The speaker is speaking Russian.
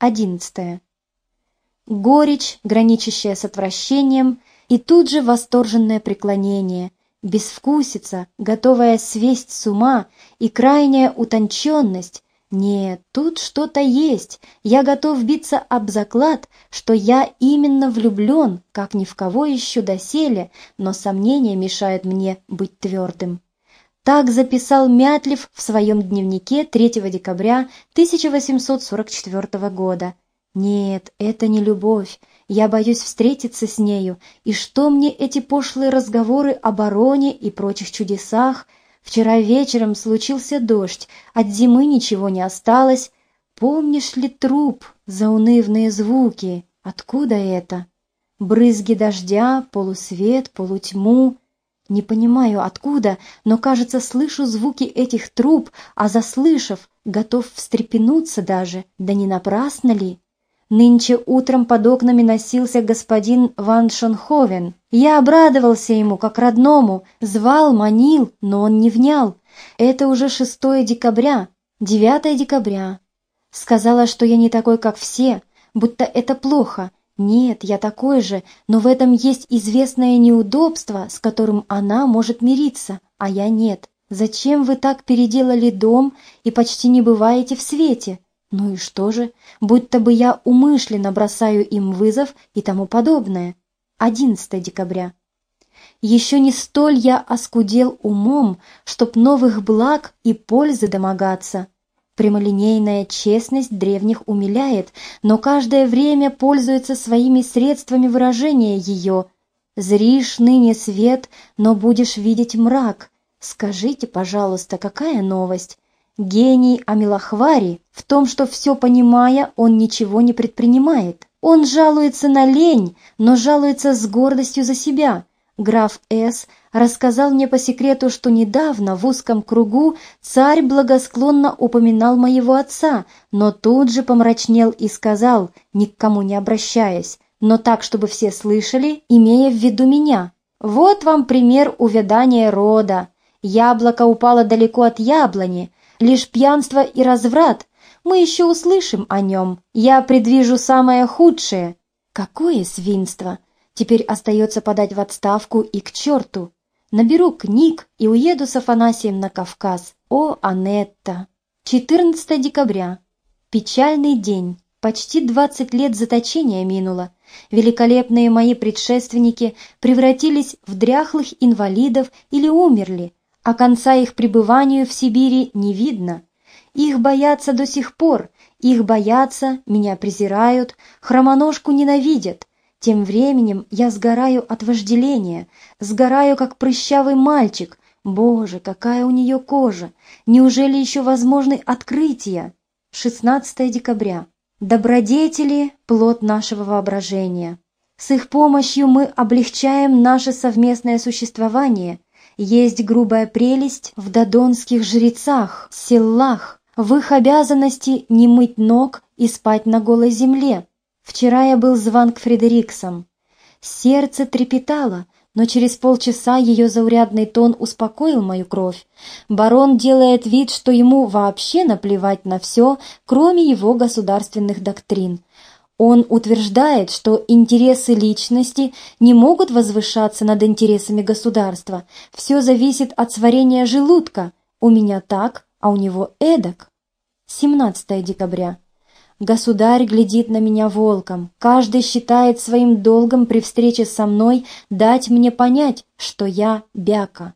11. Горечь, граничащая с отвращением, и тут же восторженное преклонение, безвкусица, готовая свесть с ума, и крайняя утонченность. Нет, тут что-то есть. Я готов биться об заклад, что я именно влюблен, как ни в кого еще доселе, но сомнения мешают мне быть твердым. Так записал Мятлев в своем дневнике 3 декабря 1844 года. Нет, это не любовь. Я боюсь встретиться с нею. И что мне эти пошлые разговоры о бароне и прочих чудесах? Вчера вечером случился дождь, от зимы ничего не осталось. Помнишь ли труп, заунывные звуки? Откуда это? Брызги дождя, полусвет, полутьму — не понимаю, откуда, но, кажется, слышу звуки этих труб, а заслышав, готов встрепенуться даже, да не напрасно ли? Нынче утром под окнами носился господин Ван Шонховен. Я обрадовался ему, как родному, звал, манил, но он не внял. Это уже 6 декабря, 9 декабря. Сказала, что я не такой, как все, будто это плохо, нет, я такой же, но в этом есть известное неудобство, с которым она может мириться, а я нет. Зачем вы так переделали дом и почти не бываете в свете? Ну и что же, будто бы я умышленно бросаю им вызов и тому подобное. 11 декабря. Еще не столь я оскудел умом, чтоб новых благ и пользы домогаться. Прямолинейная честность древних умиляет, но каждое время пользуется своими средствами выражения ее. «Зришь ныне свет, но будешь видеть мрак». Скажите, пожалуйста, какая новость? Гений Амилахвари в том, что все понимая, он ничего не предпринимает. Он жалуется на лень, но жалуется с гордостью за себя. Граф С рассказал мне по секрету, что недавно в узком кругу царь благосклонно упоминал моего отца, но тут же помрачнел и сказал, ни к кому не обращаясь, но так, чтобы все слышали, имея в виду меня. «Вот вам пример увядания рода. Яблоко упало далеко от яблони, лишь пьянство и разврат. Мы еще услышим о нем. Я предвижу самое худшее». Какое свинство! Теперь остается подать в отставку и к черту. Наберу книг и уеду с Афанасием на Кавказ. О, Анетта! 14 декабря. Печальный день. Почти 20 лет заточения минуло. Великолепные мои предшественники превратились в дряхлых инвалидов или умерли, а конца их пребыванию в Сибири не видно. Их боятся до сих пор, их боятся, меня презирают, хромоножку ненавидят, тем временем я сгораю от вожделения, сгораю, как прыщавый мальчик. Боже, какая у нее кожа! Неужели еще возможны открытия? 16 декабря. Добродетели – плод нашего воображения. С их помощью мы облегчаем наше совместное существование. Есть грубая прелесть в додонских жрецах, селлах, в их обязанности не мыть ног и спать на голой земле. Вчера я был зван к Фредериксам. Сердце трепетало, но через полчаса ее заурядный тон успокоил мою кровь. Барон делает вид, что ему вообще наплевать на все, кроме его государственных доктрин. Он утверждает, что интересы личности не могут возвышаться над интересами государства. Все зависит от сварения желудка. У меня так, а у него эдак. 17 декабря. Государь глядит на меня волком. Каждый считает своим долгом при встрече со мной дать мне понять, что я бяка.